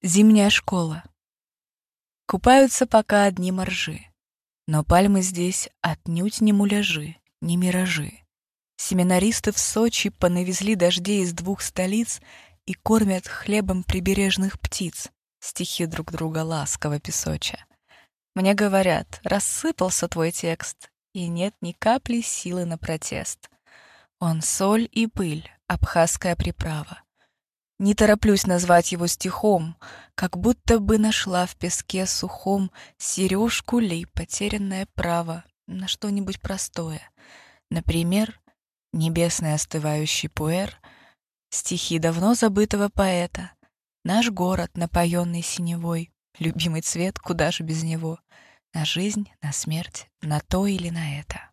Зимняя школа. Купаются пока одни моржи. Но пальмы здесь отнюдь не муляжи, не миражи. Семинаристы в Сочи понавезли дождей из двух столиц И кормят хлебом прибережных птиц, Стихи друг друга ласково песоча. Мне говорят, рассыпался твой текст, И нет ни капли силы на протест. Он соль и пыль, абхазская приправа. Не тороплюсь назвать его стихом, Как будто бы нашла в песке сухом Сережку ли потерянное право На что-нибудь простое. Например, небесный остывающий пуэр, Стихи давно забытого поэта, Наш город, напоенный синевой, Любимый цвет, куда же без него, На жизнь, на смерть, на то или на это.